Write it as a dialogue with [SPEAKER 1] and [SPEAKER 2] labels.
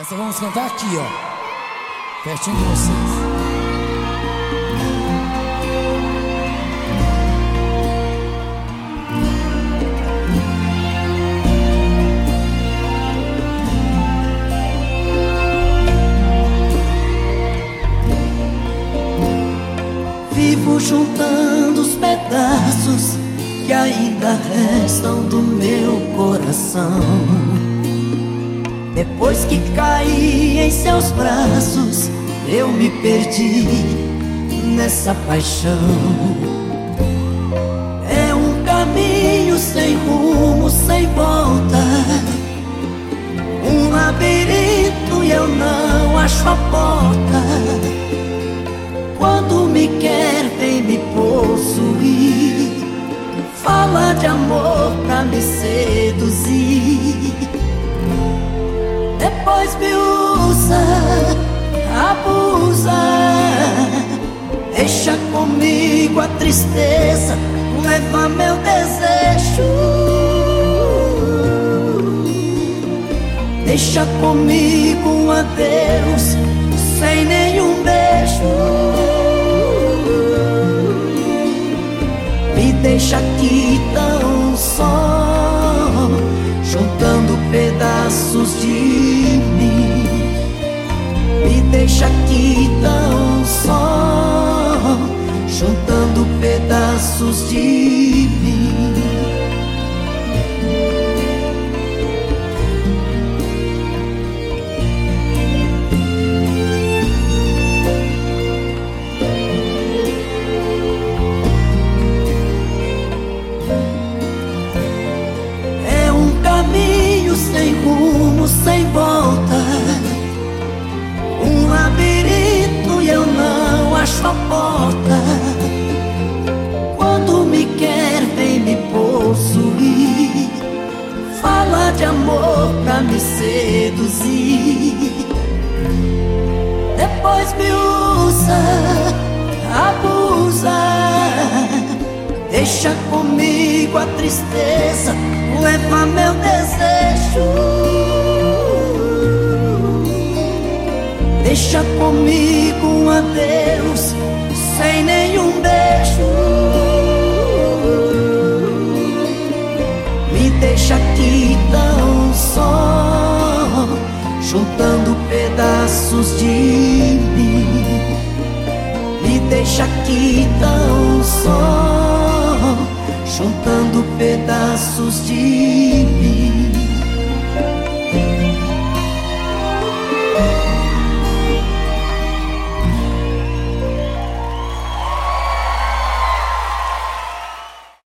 [SPEAKER 1] Essa vamos cantar aqui, ó. Pertinho de vocês.
[SPEAKER 2] Vivo juntando os pedaços que ainda restam do meu coração. Depois que caí em seus braços, eu me perdi nessa paixão. É um caminho sem rumo, sem volta. Um labirinto e eu não acho a porta. Quando me quer, vem me possuir. Fala de amor pra me seduzir. Depois me usa, abusa Deixa comigo a tristeza Leva meu desejo. Deixa comigo um adeus Sem nenhum beijo. Me deixa aqui tão só Juntando pedaços de deixa aqui tão só Juntando pedaços de a Quando me quer, vem me possuir. Fala de amor pra me seduzir. Depois me usa, abusa. Deixa comigo a tristeza, leva meu desejo. Deixa comigo um deixa aqui tão só, juntando pedaços de mim. Me deixa aqui tão só juntando pedaços de.